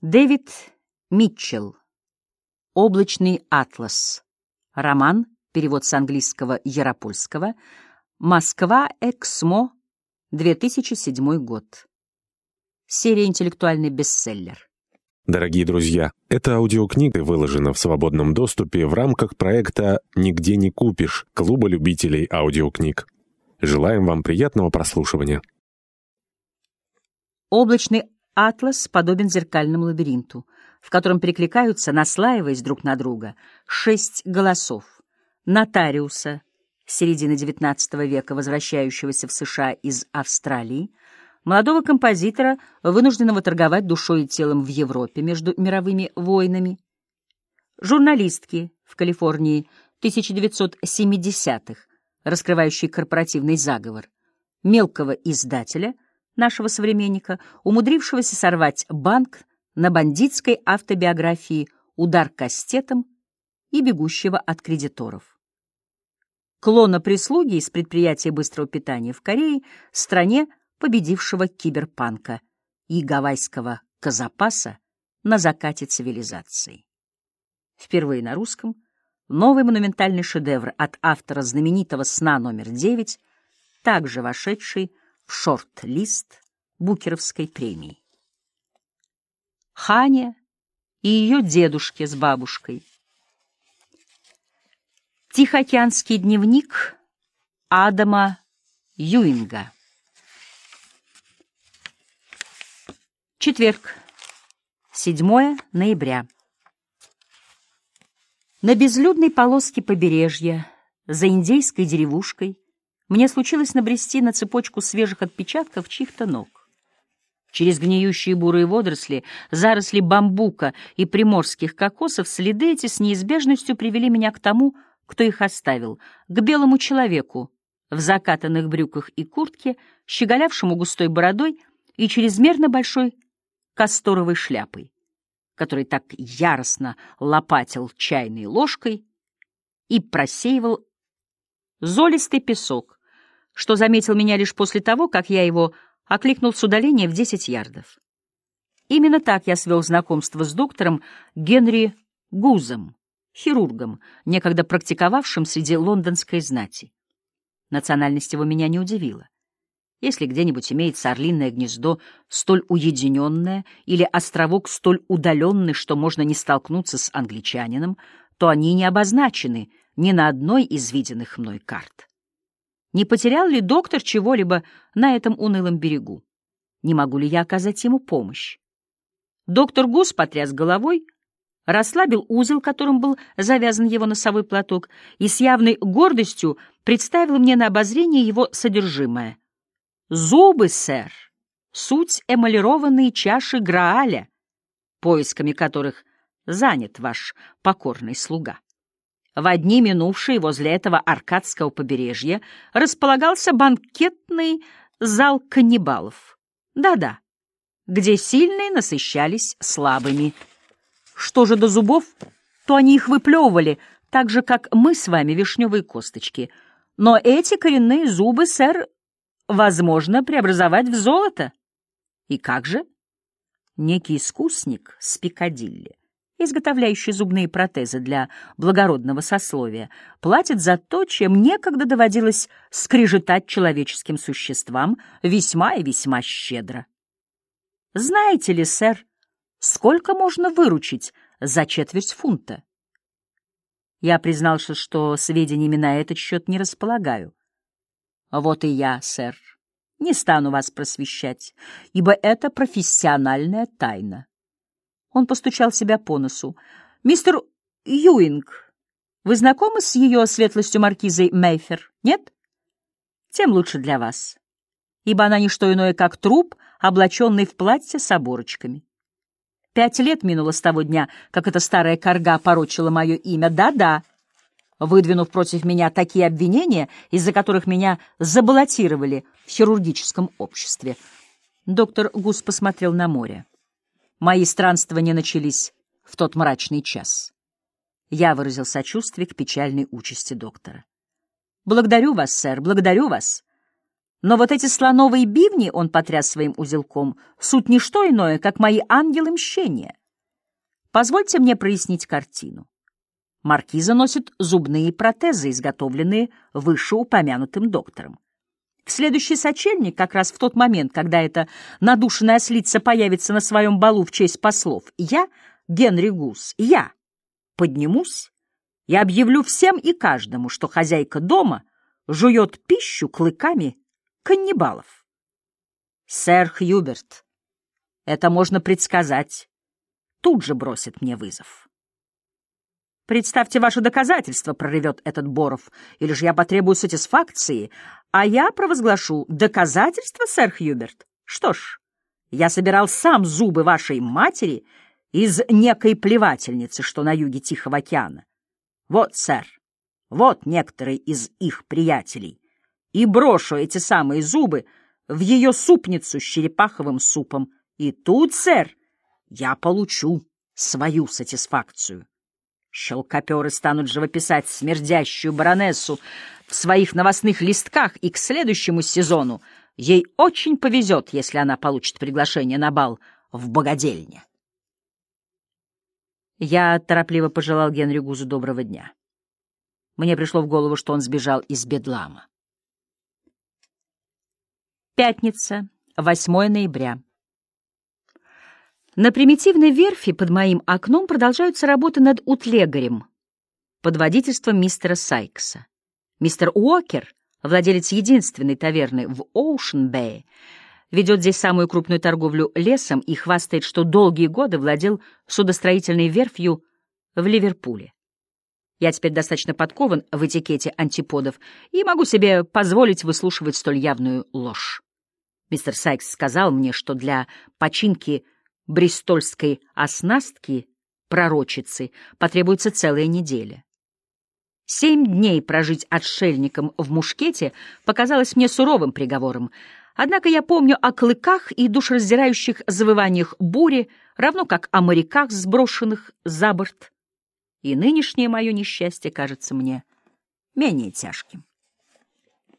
Дэвид Митчелл. Облачный атлас. Роман. Перевод с английского Яропольского. Москва. Эксмо. 2007 год. Серия «Интеллектуальный бестселлер». Дорогие друзья, эта аудиокнига выложена в свободном доступе в рамках проекта «Нигде не купишь» Клуба любителей аудиокниг. Желаем вам приятного прослушивания. Облачный Атлас подобен зеркальному лабиринту, в котором перекликаются, наслаиваясь друг на друга, шесть голосов. Нотариуса, середины XIX века, возвращающегося в США из Австралии, молодого композитора, вынужденного торговать душой и телом в Европе между мировыми войнами, журналистки в Калифорнии 1970-х, раскрывающей корпоративный заговор, мелкого издателя — нашего современника, умудрившегося сорвать банк на бандитской автобиографии «Удар кастетом» и бегущего от кредиторов. Клона прислуги из предприятия быстрого питания в Корее, стране победившего киберпанка и гавайского казапаса на закате цивилизации. Впервые на русском новый монументальный шедевр от автора знаменитого «Сна номер 9», также вошедший в шорт-лист Букеровской премии. Ханя и ее дедушки с бабушкой. Тихоокеанский дневник Адама Юинга. Четверг, 7 ноября. На безлюдной полоске побережья, за индейской деревушкой, мне случилось набрести на цепочку свежих отпечатков чьих-то ног. Через гниющие бурые водоросли, заросли бамбука и приморских кокосов следы эти с неизбежностью привели меня к тому, кто их оставил, к белому человеку в закатанных брюках и куртке, щеголявшему густой бородой и чрезмерно большой касторовой шляпой, который так яростно лопатил чайной ложкой и просеивал золистый песок, что заметил меня лишь после того, как я его окликнул с удаления в десять ярдов. Именно так я свел знакомство с доктором Генри Гузом, хирургом, некогда практиковавшим среди лондонской знати. Национальность его меня не удивила. Если где-нибудь имеется орлиное гнездо столь уединенное или островок столь удаленный, что можно не столкнуться с англичанином, то они не обозначены ни на одной из виденных мной карт. Не потерял ли доктор чего-либо на этом унылом берегу? Не могу ли я оказать ему помощь? Доктор Гус потряс головой, расслабил узел, которым был завязан его носовой платок, и с явной гордостью представил мне на обозрение его содержимое. «Зубы, сэр, суть эмалированные чаши Грааля, поисками которых занят ваш покорный слуга». В дни минувшие возле этого аркадского побережья располагался банкетный зал каннибалов. Да-да, где сильные насыщались слабыми. Что же до зубов, то они их выплевывали, так же, как мы с вами вишневые косточки. Но эти коренные зубы, сэр, возможно преобразовать в золото. И как же? Некий искусник с Пикадилли изготовляющий зубные протезы для благородного сословия, платит за то, чем некогда доводилось скрежетать человеческим существам весьма и весьма щедро. Знаете ли, сэр, сколько можно выручить за четверть фунта? Я признался, что сведениями на этот счет не располагаю. Вот и я, сэр, не стану вас просвещать, ибо это профессиональная тайна. Он постучал себя по носу. «Мистер Юинг, вы знакомы с ее светлостью маркизой Мейфер, нет? Тем лучше для вас, ибо она не что иное, как труп, облаченный в платье с оборочками. Пять лет минуло с того дня, как эта старая корга порочила мое имя. Да-да, выдвинув против меня такие обвинения, из-за которых меня забаллотировали в хирургическом обществе. Доктор Гус посмотрел на море. Мои странствования начались в тот мрачный час. Я выразил сочувствие к печальной участи доктора. «Благодарю вас, сэр, благодарю вас. Но вот эти слоновые бивни, он потряс своим узелком, суть не что иное, как мои ангелы мщения. Позвольте мне прояснить картину. Маркиза носит зубные протезы, изготовленные вышеупомянутым доктором. В следующий сочельник, как раз в тот момент, когда эта надушенная ослица появится на своем балу в честь послов, я, Генри Гус, я поднимусь и объявлю всем и каждому, что хозяйка дома жует пищу клыками каннибалов. Сэр Хьюберт, это можно предсказать, тут же бросит мне вызов. Представьте ваши доказательства, проревет этот Боров, или же я потребую сатисфакции, а я провозглашу доказательства, сэр Хьюберт. Что ж, я собирал сам зубы вашей матери из некой плевательницы, что на юге Тихого океана. Вот, сэр, вот некоторые из их приятелей. И брошу эти самые зубы в ее супницу с черепаховым супом. И тут, сэр, я получу свою сатисфакцию. Щелкоперы станут живописать смердящую баронессу в своих новостных листках, и к следующему сезону ей очень повезет, если она получит приглашение на бал в богадельне. Я торопливо пожелал Генри Гузу доброго дня. Мне пришло в голову, что он сбежал из Бедлама. Пятница, 8 ноября. На примитивной верфи под моим окном продолжаются работы над утлегарем под водительством мистера Сайкса. Мистер Уокер, владелец единственной таверны в Оушен-Бэй, ведет здесь самую крупную торговлю лесом и хвастает, что долгие годы владел судостроительной верфью в Ливерпуле. Я теперь достаточно подкован в этикете антиподов и могу себе позволить выслушивать столь явную ложь. Мистер Сайкс сказал мне, что для починки бристольской оснастки пророчицы потребуется целая неделя. Семь дней прожить отшельником в мушкете показалось мне суровым приговором, однако я помню о клыках и душераздирающих завываниях бури, равно как о моряках, сброшенных за борт. И нынешнее мое несчастье кажется мне менее тяжким.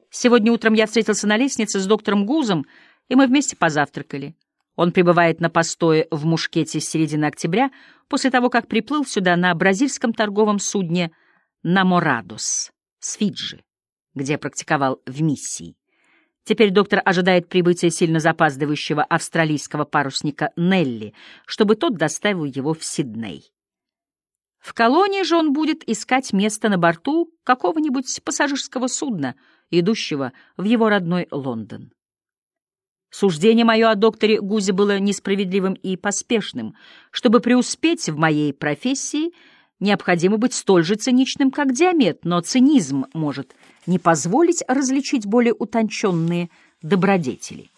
Сегодня утром я встретился на лестнице с доктором Гузом, и мы вместе позавтракали. Он пребывает на постое в Мушкете с середины октября, после того, как приплыл сюда на бразильском торговом судне «Наморадос» с Фиджи, где практиковал в миссии. Теперь доктор ожидает прибытия сильно запаздывающего австралийского парусника Нелли, чтобы тот доставил его в Сидней. В колонии же он будет искать место на борту какого-нибудь пассажирского судна, идущего в его родной Лондон. Суждение мое о докторе Гузе было несправедливым и поспешным. Чтобы преуспеть в моей профессии, необходимо быть столь же циничным, как Диамет, но цинизм может не позволить различить более утонченные добродетели.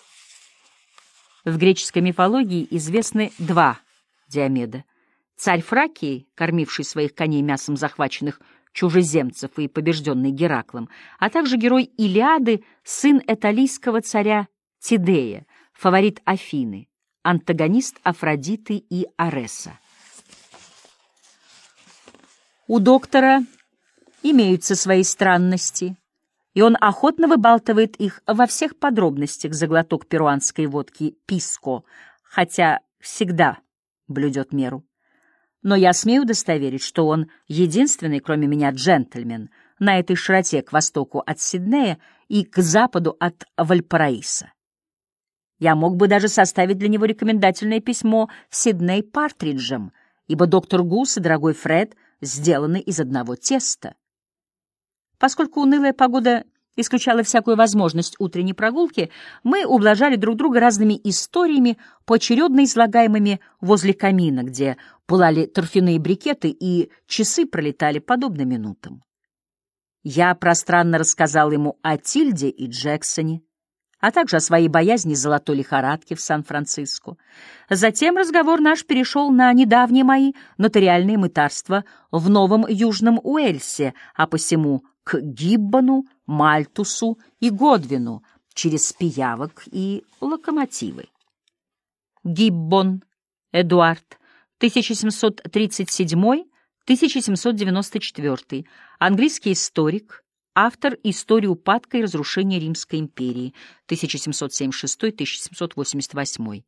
В греческой мифологии известны два Диомеда. Царь Фракии, кормивший своих коней мясом захваченных чужеземцев и побежденный Гераклом, а также герой Илиады, сын эталийского царя Тидея, фаворит Афины, антагонист Афродиты и Ареса. У доктора имеются свои странности, и он охотно выбалтывает их во всех подробностях за глоток перуанской водки «Писко», хотя всегда блюдет меру. Но я смею удостоверить, что он единственный, кроме меня, джентльмен на этой широте к востоку от Сиднея и к западу от Вальпараиса. Я мог бы даже составить для него рекомендательное письмо в Сидней Партриджем, ибо доктор Гус и дорогой Фред сделаны из одного теста. Поскольку унылая погода исключала всякую возможность утренней прогулки, мы ублажали друг друга разными историями, поочередно излагаемыми возле камина, где пылали торфяные брикеты, и часы пролетали подобно минутам. Я пространно рассказал ему о Тильде и Джексоне, а также о своей боязни золотой лихорадки в Сан-Франциско. Затем разговор наш перешел на недавние мои нотариальные мытарства в Новом Южном Уэльсе, а посему к Гиббону, Мальтусу и Годвину через пиявок и локомотивы. Гиббон, Эдуард, 1737-1794, английский историк, Автор истории упадка и разрушения Римской империи 1776-1788.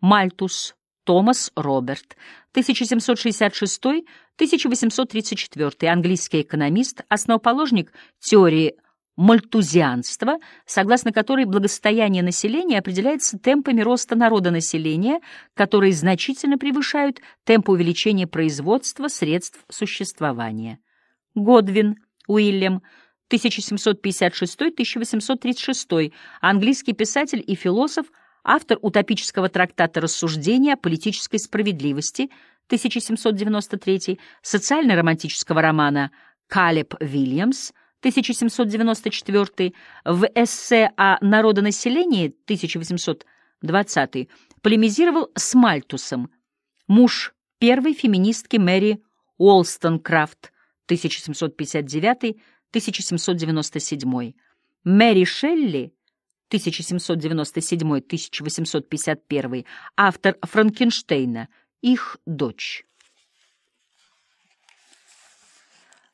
Мальтус Томас Роберт 1766-1834, английский экономист, основоположник теории мальтузианства, согласно которой благосостояние населения определяется темпами роста народонаселения, которые значительно превышают темпы увеличения производства средств существования. Годвин Уильям 1756-1836, английский писатель и философ, автор утопического трактата «Рассуждения о политической справедливости» 1793, социально-романтического романа «Калеб Вильямс» 1794, в эссе о народонаселении 1820 полемизировал с Мальтусом, муж первой феминистки Мэри Уолстонкрафт 1759-1797, Мэри Шелли 1797-1851, автор Франкенштейна, их дочь.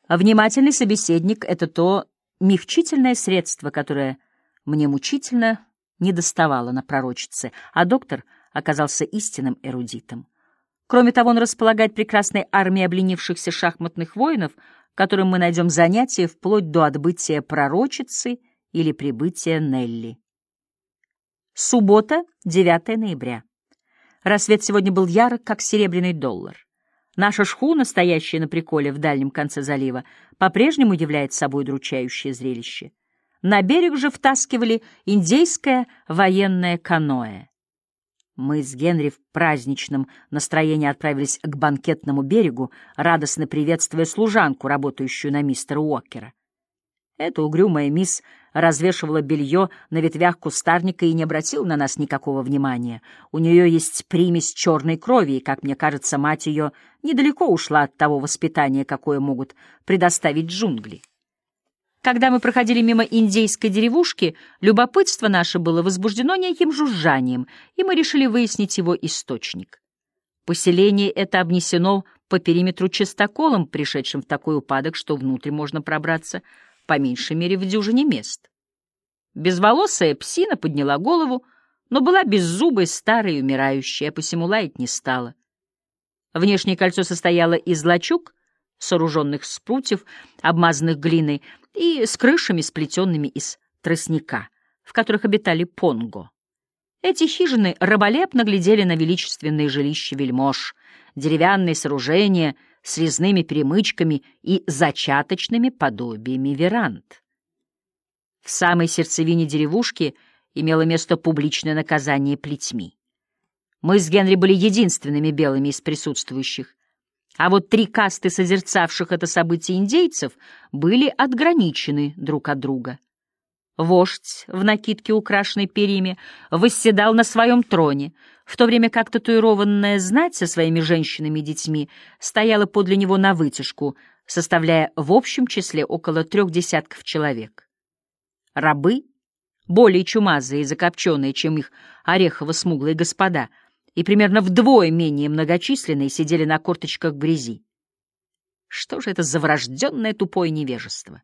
Внимательный собеседник — это то мягчительное средство, которое мне мучительно недоставало на пророчице, а доктор оказался истинным эрудитом. Кроме того, он располагает прекрасной армией обленившихся шахматных воинов, которым мы найдем занятия вплоть до отбытия пророчицы или прибытия Нелли. Суббота, 9 ноября. Рассвет сегодня был ярок, как серебряный доллар. Наша шхуна, стоящая на приколе в дальнем конце залива, по-прежнему является собой удручающее зрелище. На берег же втаскивали индейское военное каноэ. Мы с Генри в праздничном настроении отправились к банкетному берегу, радостно приветствуя служанку, работающую на мистера Уокера. Эта угрюмая мисс развешивала белье на ветвях кустарника и не обратила на нас никакого внимания. У нее есть примесь черной крови, и, как мне кажется, мать ее недалеко ушла от того воспитания, какое могут предоставить джунгли. Когда мы проходили мимо индейской деревушки, любопытство наше было возбуждено неким жужжанием, и мы решили выяснить его источник. Поселение это обнесено по периметру чистоколом, пришедшим в такой упадок, что внутрь можно пробраться — по меньшей мере в дюжине мест. Безволосая псина подняла голову, но была беззубой, старой и умирающей, а посему лаять не стала. Внешнее кольцо состояло из лачуг, сооруженных с прутьев, обмазанных глиной, и с крышами, сплетенными из тростника, в которых обитали понго. Эти хижины раболепно глядели на величественные жилища вельмож, деревянные сооружения — с резными перемычками и зачаточными подобиями веранд. В самой сердцевине деревушки имело место публичное наказание плетьми. Мы с Генри были единственными белыми из присутствующих, а вот три касты созерцавших это событие индейцев были отграничены друг от друга. Вождь в накидке, украшенной перьями, восседал на своем троне, в то время как татуированная знать со своими женщинами и детьми стояла подле него на вытяжку, составляя в общем числе около трех десятков человек. Рабы, более чумазые и закопченные, чем их орехово-смуглые господа, и примерно вдвое менее многочисленные, сидели на корточках в грязи. Что же это за врожденное тупое невежество?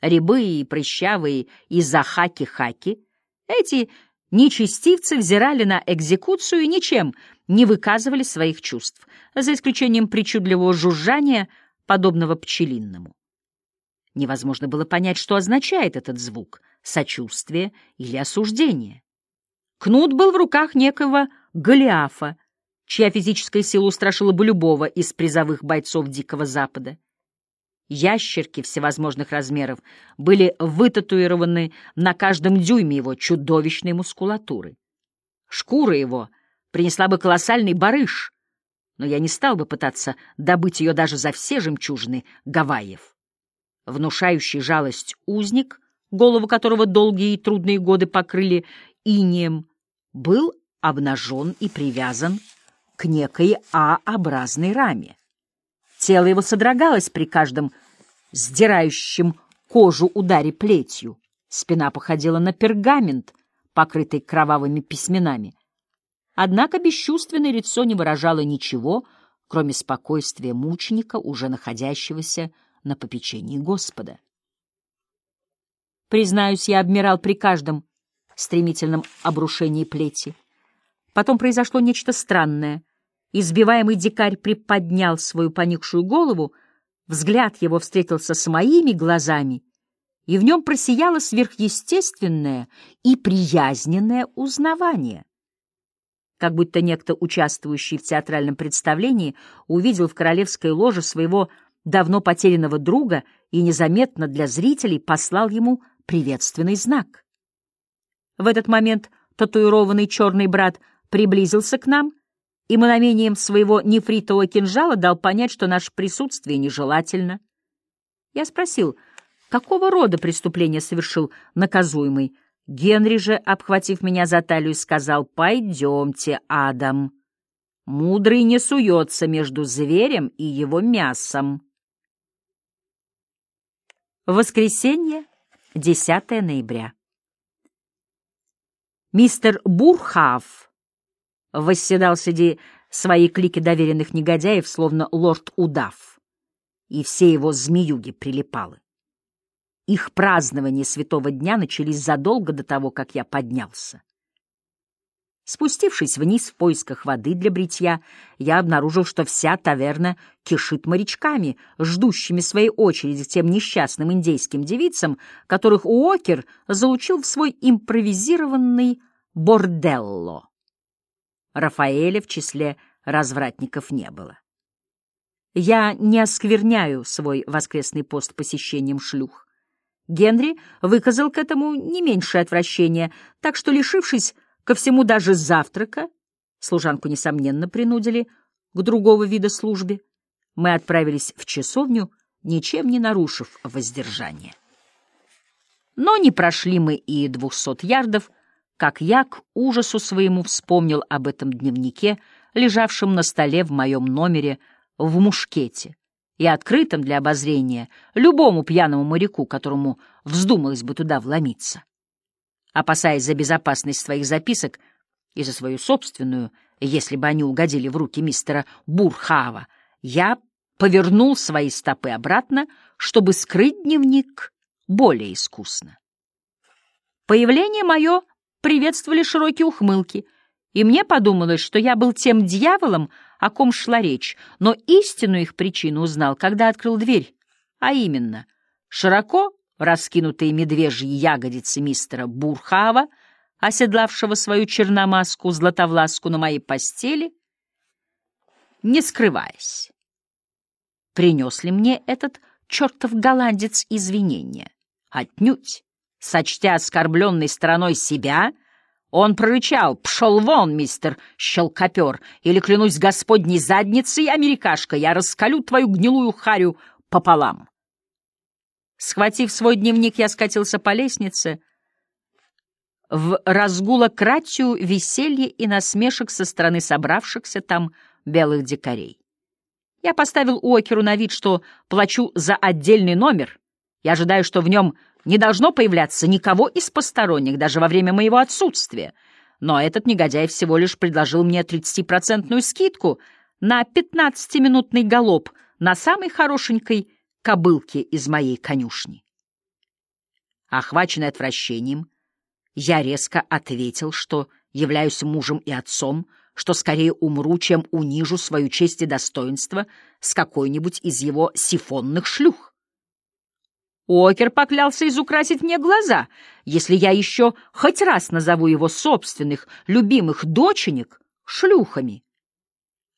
рябые и прыщавые и захаки-хаки, эти нечестивцы взирали на экзекуцию и ничем не выказывали своих чувств, за исключением причудливого жужжания, подобного пчелинному. Невозможно было понять, что означает этот звук — сочувствие или осуждение. Кнут был в руках некого Голиафа, чья физическая сила устрашила бы любого из призовых бойцов Дикого Запада. Ящерки всевозможных размеров были вытатуированы на каждом дюйме его чудовищной мускулатуры. Шкура его принесла бы колоссальный барыш, но я не стал бы пытаться добыть ее даже за все жемчужины Гавайев. Внушающий жалость узник, голову которого долгие и трудные годы покрыли инием, был обнажен и привязан к некой А-образной раме. Тело его содрогалось при каждом сдирающем кожу ударе плетью. Спина походила на пергамент, покрытый кровавыми письменами. Однако бесчувственное лицо не выражало ничего, кроме спокойствия мученика, уже находящегося на попечении Господа. Признаюсь, я обмирал при каждом стремительном обрушении плети. Потом произошло нечто странное. Избиваемый дикарь приподнял свою поникшую голову, взгляд его встретился с моими глазами, и в нем просияло сверхъестественное и приязненное узнавание. Как будто некто, участвующий в театральном представлении, увидел в королевской ложе своего давно потерянного друга и незаметно для зрителей послал ему приветственный знак. В этот момент татуированный черный брат приблизился к нам и мановением своего нефритового кинжала дал понять, что наше присутствие нежелательно. Я спросил, какого рода преступление совершил наказуемый. Генри же, обхватив меня за талию, сказал «Пойдемте, Адам». Мудрый не суется между зверем и его мясом. Воскресенье, 10 ноября. Мистер Бурхав восседал среди своей клики доверенных негодяев, словно лорд Удав, и все его змеюги прилипалы. Их празднования святого дня начались задолго до того, как я поднялся. Спустившись вниз в поисках воды для бритья, я обнаружил, что вся таверна кишит морячками, ждущими своей очереди к тем несчастным индейским девицам, которых Уокер залучил в свой импровизированный борделло. Рафаэля в числе развратников не было. Я не оскверняю свой воскресный пост посещением шлюх. Генри выказал к этому не меньшее отвращение, так что, лишившись Ко всему даже завтрака, служанку, несомненно, принудили к другого вида службе, мы отправились в часовню, ничем не нарушив воздержание. Но не прошли мы и двухсот ярдов, как я к ужасу своему вспомнил об этом дневнике, лежавшем на столе в моем номере в мушкете и открытом для обозрения любому пьяному моряку, которому вздумалось бы туда вломиться опасаясь за безопасность своих записок и за свою собственную, если бы они угодили в руки мистера Бурхава, я повернул свои стопы обратно, чтобы скрыть дневник более искусно. Появление мое приветствовали широкие ухмылки, и мне подумалось, что я был тем дьяволом, о ком шла речь, но истинную их причину узнал, когда открыл дверь, а именно, широко раскинутые медвежьи ягодицы мистера Бурхава, оседлавшего свою черномазку златовласку на моей постели, не скрываясь. Принес ли мне этот чертов голландец извинения? Отнюдь. Сочтя оскорбленной стороной себя, он прорычал «Пшел вон, мистер щелкопер, или, клянусь господней задницей, америкашка, я раскалю твою гнилую харю пополам». Схватив свой дневник, я скатился по лестнице в разгулократию веселья и насмешек со стороны собравшихся там белых дикарей. Я поставил Уокеру на вид, что плачу за отдельный номер. Я ожидаю, что в нем не должно появляться никого из посторонних, даже во время моего отсутствия. Но этот негодяй всего лишь предложил мне 30-процентную скидку на 15-минутный галоп на самой хорошенькой кобылки из моей конюшни. Охваченный отвращением, я резко ответил, что являюсь мужем и отцом, что скорее умру, чем унижу свою честь и достоинство с какой-нибудь из его сифонных шлюх. Окер поклялся изукрасить мне глаза, если я еще хоть раз назову его собственных любимых доченек шлюхами.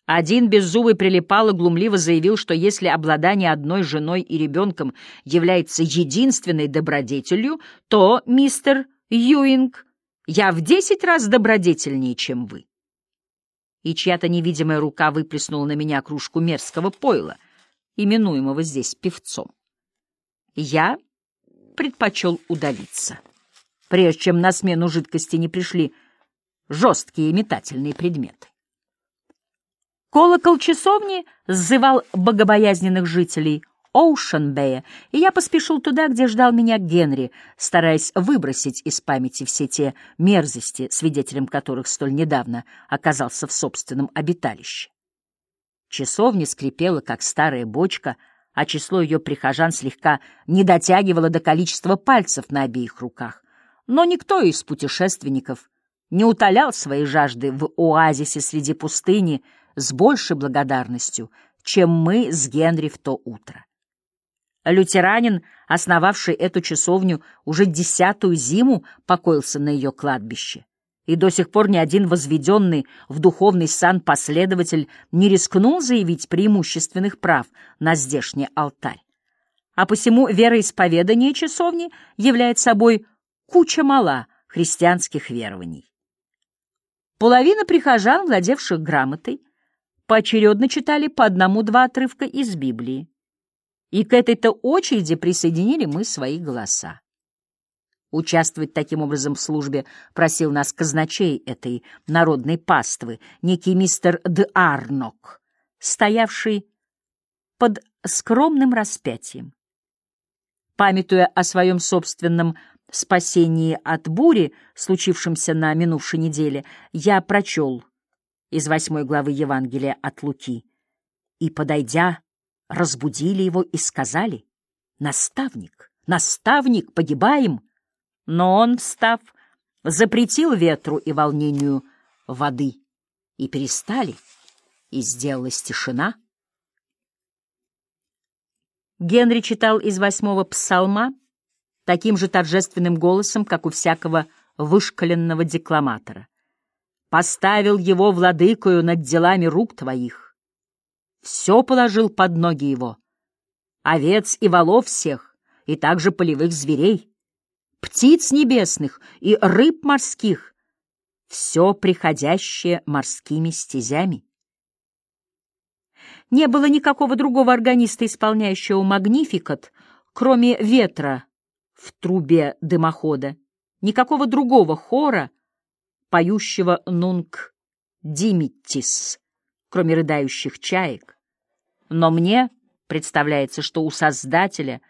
Один беззубый прилипал и глумливо заявил, что если обладание одной женой и ребенком является единственной добродетелью, то, мистер Юинг, я в десять раз добродетельнее, чем вы. И чья-то невидимая рука выплеснула на меня кружку мерзкого пойла, именуемого здесь певцом. Я предпочел удалиться, прежде чем на смену жидкости не пришли жесткие метательные предметы. Колокол часовни сзывал богобоязненных жителей Оушен-Бэя, и я поспешил туда, где ждал меня Генри, стараясь выбросить из памяти все те мерзости, свидетелем которых столь недавно оказался в собственном обиталище. Часовня скрипела, как старая бочка, а число ее прихожан слегка не дотягивало до количества пальцев на обеих руках. Но никто из путешественников не утолял своей жажды в оазисе среди пустыни с большей благодарностью, чем мы с Генри в то утро. Лютеранин, основавший эту часовню, уже десятую зиму покоился на ее кладбище, и до сих пор ни один возведенный в духовный сан последователь не рискнул заявить преимущественных прав на здешний алтарь. А посему вероисповедание часовни является собой куча мала христианских верований. Половина прихожан, владевших грамотой, поочередно читали по одному-два отрывка из Библии. И к этой-то очереди присоединили мы свои голоса. Участвовать таким образом в службе просил нас казначей этой народной паствы, некий мистер Д. Арнок, стоявший под скромным распятием. Памятуя о своем собственном спасении от бури, случившемся на минувшей неделе, я прочел из восьмой главы Евангелия от Луки. И, подойдя, разбудили его и сказали, «Наставник, наставник, погибаем!» Но он, встав, запретил ветру и волнению воды, и перестали, и сделалась тишина. Генри читал из восьмого псалма, таким же торжественным голосом, как у всякого вышкаленного декламатора. «Поставил его владыкою над делами рук твоих, все положил под ноги его, овец и волов всех, и также полевых зверей, птиц небесных и рыб морских, все приходящее морскими стезями. Не было никакого другого органиста, исполняющего «Магнификат», кроме ветра в трубе дымохода, никакого другого хора, поющего «Нунг Димиттис», кроме рыдающих чаек. Но мне представляется, что у Создателя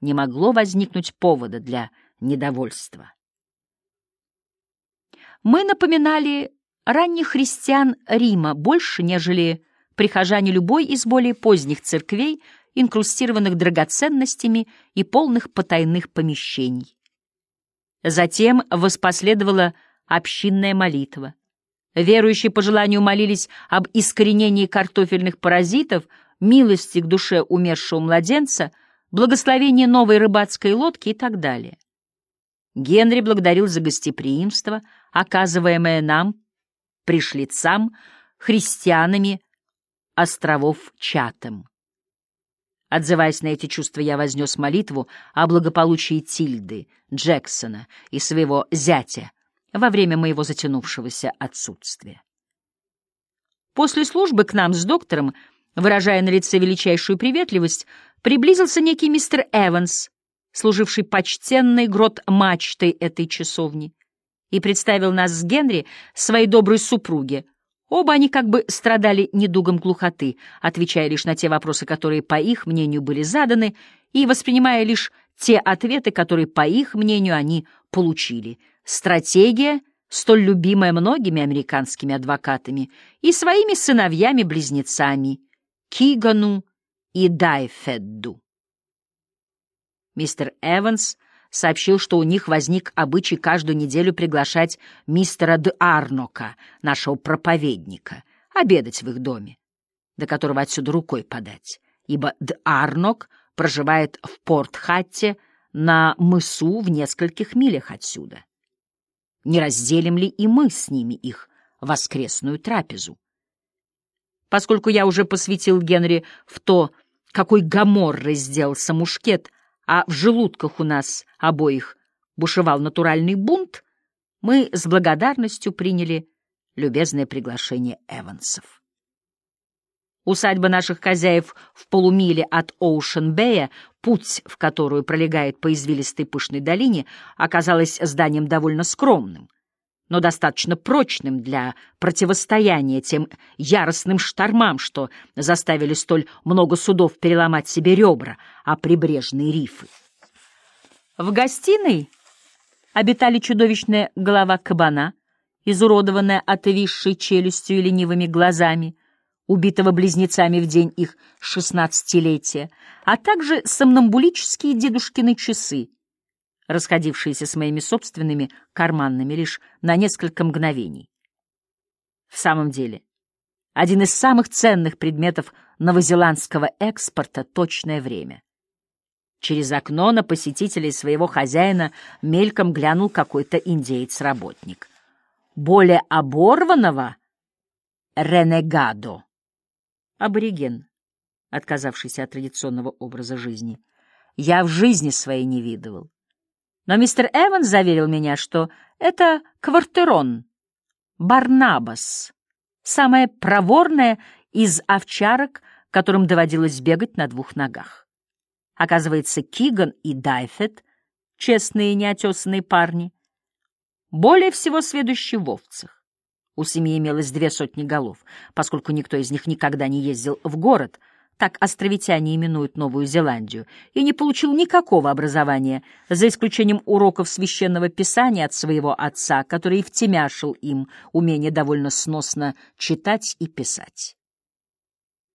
не могло возникнуть повода для недовольства. Мы напоминали ранних христиан Рима больше, нежели прихожане любой из более поздних церквей, инкрустированных драгоценностями и полных потайных помещений. Затем воспоследовала общинная молитва. Верующие по желанию молились об искоренении картофельных паразитов, милости к душе умершего младенца, благословении новой рыбацкой лодки и так далее. Генри благодарил за гостеприимство, оказываемое нам, пришлицам, христианами островов Чатем. Отзываясь на эти чувства, я вознес молитву о благополучии Тильды, Джексона и своего зятя во время моего затянувшегося отсутствия. После службы к нам с доктором, выражая на лице величайшую приветливость, приблизился некий мистер Эванс, служивший почтенной грот-мачтой этой часовни, и представил нас с Генри своей доброй супруге, Оба они как бы страдали недугом глухоты, отвечая лишь на те вопросы, которые, по их мнению, были заданы, и воспринимая лишь те ответы, которые, по их мнению, они получили. Стратегия, столь любимая многими американскими адвокатами и своими сыновьями-близнецами Кигану и Дайфедду. Мистер Эванс сообщил, что у них возник обычай каждую неделю приглашать мистера Д. Арнока, нашего проповедника, обедать в их доме, до которого отсюда рукой подать, ибо Д. Арнок проживает в Порт-Хатте на мысу в нескольких милях отсюда. Не разделим ли и мы с ними их воскресную трапезу? Поскольку я уже посвятил Генри в то, какой гаморрой сделался мушкет, а в желудках у нас обоих бушевал натуральный бунт, мы с благодарностью приняли любезное приглашение Эвансов. Усадьба наших хозяев в полумиле от Оушен-Бэя, путь в которую пролегает по извилистой пышной долине, оказалась зданием довольно скромным но достаточно прочным для противостояния тем яростным штормам, что заставили столь много судов переломать себе ребра, а прибрежные рифы. В гостиной обитали чудовищная голова кабана, изуродованная отвисшей челюстью и ленивыми глазами, убитого близнецами в день их шестнадцатилетия, а также сомнамбулические дедушкины часы, расходившиеся с моими собственными карманными лишь на несколько мгновений. В самом деле, один из самых ценных предметов новозеландского экспорта — точное время. Через окно на посетителей своего хозяина мельком глянул какой-то индеец-работник. Более оборванного — ренегадо. Абориген, отказавшийся от традиционного образа жизни. Я в жизни своей не видывал. Но мистер Эванс заверил меня, что это квартерон, Барнабас, самая проворная из овчарок, которым доводилось бегать на двух ногах. Оказывается, Киган и Дайфет, честные неотесанные парни, более всего сведущие в овцах. У семьи имелось две сотни голов, поскольку никто из них никогда не ездил в город, так островитяне именуют Новую Зеландию, и не получил никакого образования, за исключением уроков священного писания от своего отца, который втемяшил им умение довольно сносно читать и писать.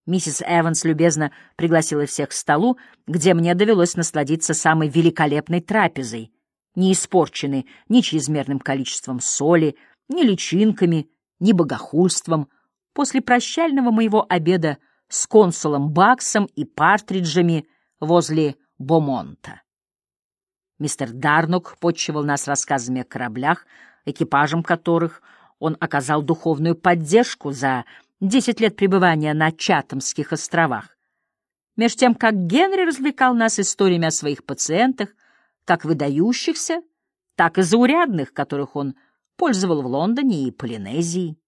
Миссис Эванс любезно пригласила всех к столу, где мне довелось насладиться самой великолепной трапезой, не испорченной ни чрезмерным количеством соли, ни личинками, ни богохульством. После прощального моего обеда с консулом Баксом и партриджами возле Бомонта. Мистер Дарнок подчивал нас рассказами о кораблях, экипажам которых он оказал духовную поддержку за десять лет пребывания на Чатамских островах. Меж тем, как Генри развлекал нас историями о своих пациентах, как выдающихся, так и заурядных, которых он пользовал в Лондоне и Полинезии.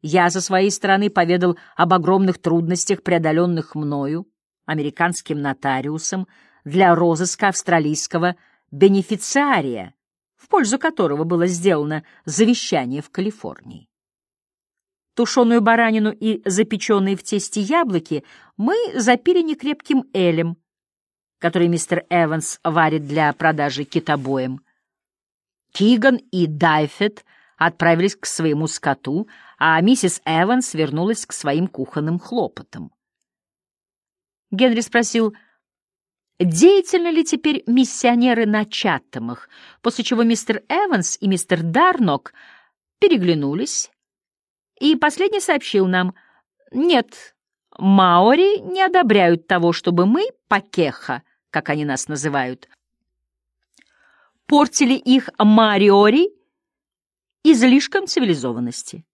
Я со своей стороны поведал об огромных трудностях, преодоленных мною, американским нотариусом, для розыска австралийского бенефициария, в пользу которого было сделано завещание в Калифорнии. Тушеную баранину и запеченные в тесте яблоки мы запили некрепким элем, который мистер Эванс варит для продажи китобоем. Киган и Дайфет отправились к своему скоту, а миссис Эванс вернулась к своим кухонным хлопотам. Генри спросил, деятельны ли теперь миссионеры на Чаттамах, после чего мистер Эванс и мистер Дарнок переглянулись, и последний сообщил нам, «Нет, маори не одобряют того, чтобы мы, пакеха, как они нас называют, портили их мариори излишком цивилизованности.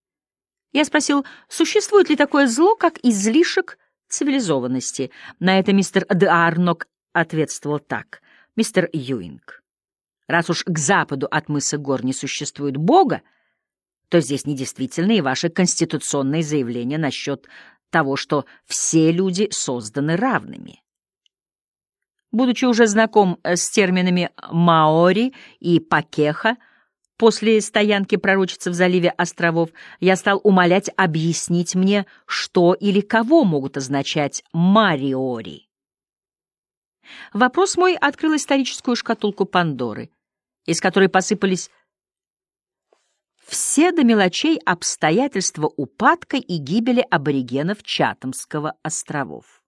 Я спросил, существует ли такое зло, как излишек цивилизованности. На это мистер Д'Арнок ответствовал так. Мистер Юинг, раз уж к западу от мыса гор не существует Бога, то здесь недействительны и ваши конституционные заявления насчет того, что все люди созданы равными. Будучи уже знаком э, с терминами «маори» и «пакеха», после стоянки пророчицы в заливе островов, я стал умолять объяснить мне, что или кого могут означать «мариори». Вопрос мой открыл историческую шкатулку Пандоры, из которой посыпались все до мелочей обстоятельства упадка и гибели аборигенов Чатамского островов.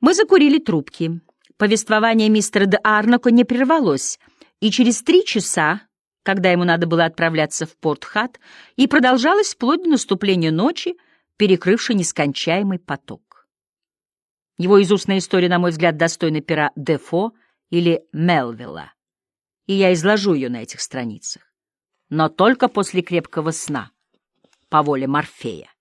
Мы закурили трубки. Повествование мистера де Арнока не прервалось, и через три часа, когда ему надо было отправляться в Порт-Хат, и продолжалось вплоть до наступления ночи, перекрывшей нескончаемый поток. Его изустная история, на мой взгляд, достойна пера Дефо или Мелвилла, и я изложу ее на этих страницах. Но только после крепкого сна, по воле Морфея.